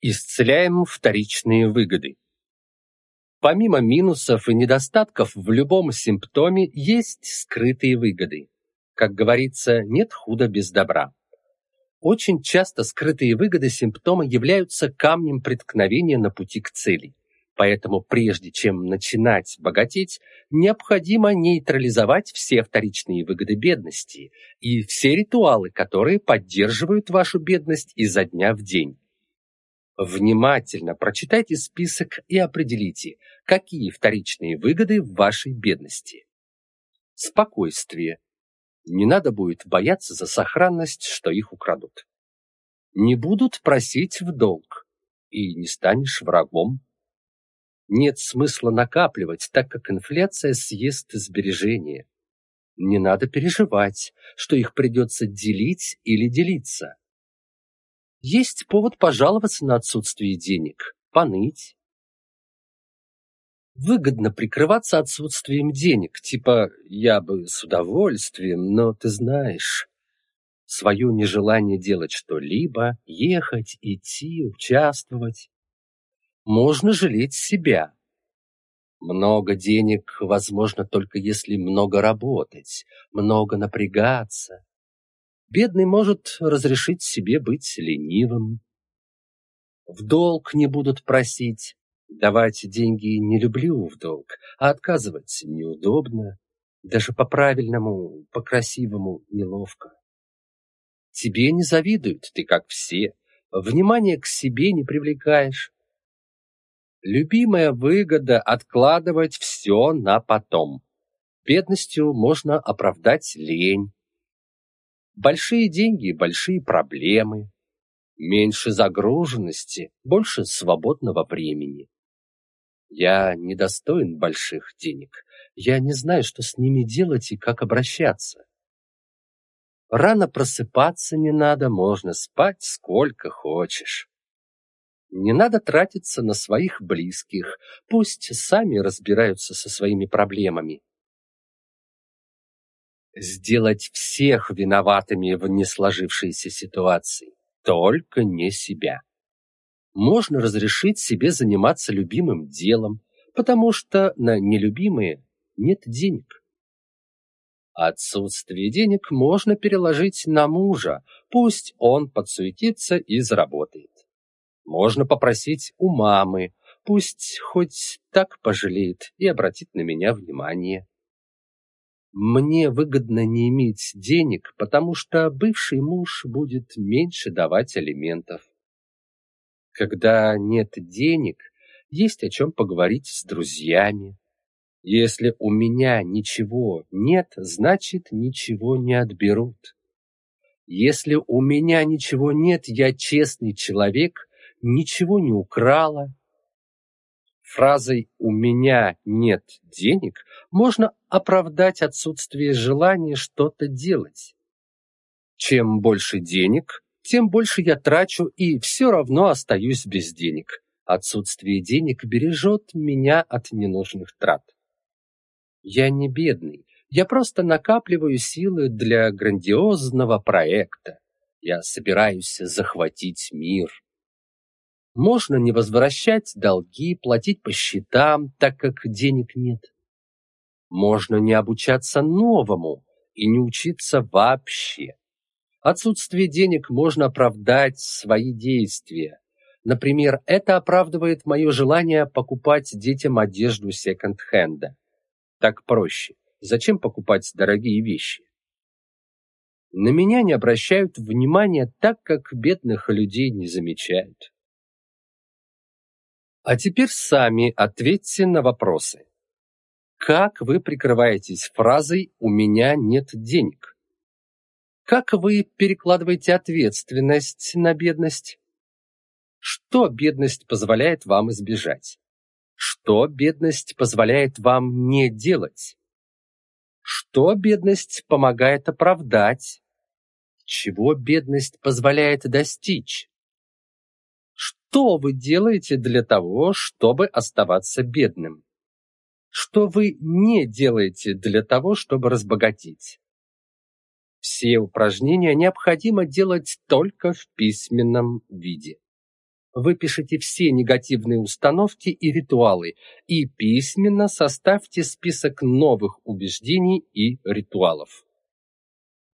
Исцеляем вторичные выгоды. Помимо минусов и недостатков в любом симптоме есть скрытые выгоды. Как говорится, нет худа без добра. Очень часто скрытые выгоды симптома являются камнем преткновения на пути к цели. Поэтому прежде чем начинать богатеть, необходимо нейтрализовать все вторичные выгоды бедности и все ритуалы, которые поддерживают вашу бедность изо дня в день. Внимательно прочитайте список и определите, какие вторичные выгоды в вашей бедности. Спокойствие. Не надо будет бояться за сохранность, что их украдут. Не будут просить в долг, и не станешь врагом нет смысла накапливать, так как инфляция съест сбережения. Не надо переживать, что их придется делить или делиться. Есть повод пожаловаться на отсутствие денег, поныть. Выгодно прикрываться отсутствием денег, типа «я бы с удовольствием, но ты знаешь». Свое нежелание делать что-либо, ехать, идти, участвовать можно жалеть себя. Много денег возможно только если много работать, много напрягаться. Бедный может разрешить себе быть ленивым. В долг не будут просить. Давать деньги не люблю в долг, а отказывать неудобно. Даже по-правильному, по-красивому неловко. Тебе не завидуют, ты как все. Внимание к себе не привлекаешь. Любимая выгода откладывать все на потом. Бедностью можно оправдать лень. Большие деньги большие проблемы. Меньше загруженности, больше свободного времени. Я недостоин больших денег. Я не знаю, что с ними делать и как обращаться. Рано просыпаться не надо, можно спать сколько хочешь. Не надо тратиться на своих близких, пусть сами разбираются со своими проблемами. Сделать всех виноватыми в несложившейся ситуации, только не себя. Можно разрешить себе заниматься любимым делом, потому что на нелюбимые нет денег. Отсутствие денег можно переложить на мужа, пусть он подсуетится и заработает. Можно попросить у мамы, пусть хоть так пожалеет и обратит на меня внимание. Мне выгодно не иметь денег, потому что бывший муж будет меньше давать алиментов. Когда нет денег, есть о чем поговорить с друзьями. Если у меня ничего нет, значит, ничего не отберут. Если у меня ничего нет, я честный человек, ничего не украла. Фразой «у меня нет денег» можно оправдать отсутствие желания что-то делать. Чем больше денег, тем больше я трачу и все равно остаюсь без денег. Отсутствие денег бережет меня от ненужных трат. Я не бедный, я просто накапливаю силы для грандиозного проекта. Я собираюсь захватить мир. Можно не возвращать долги, платить по счетам, так как денег нет. Можно не обучаться новому и не учиться вообще. Отсутствие денег можно оправдать свои действия. Например, это оправдывает мое желание покупать детям одежду секонд-хенда. Так проще. Зачем покупать дорогие вещи? На меня не обращают внимания так, как бедных людей не замечают. А теперь сами ответьте на вопросы. Как вы прикрываетесь фразой «у меня нет денег»? Как вы перекладываете ответственность на бедность? Что бедность позволяет вам избежать? Что бедность позволяет вам не делать? Что бедность помогает оправдать? Чего бедность позволяет достичь? Что вы делаете для того, чтобы оставаться бедным? Что вы не делаете для того, чтобы разбогатеть? Все упражнения необходимо делать только в письменном виде. выпишите все негативные установки и ритуалы и письменно составьте список новых убеждений и ритуалов.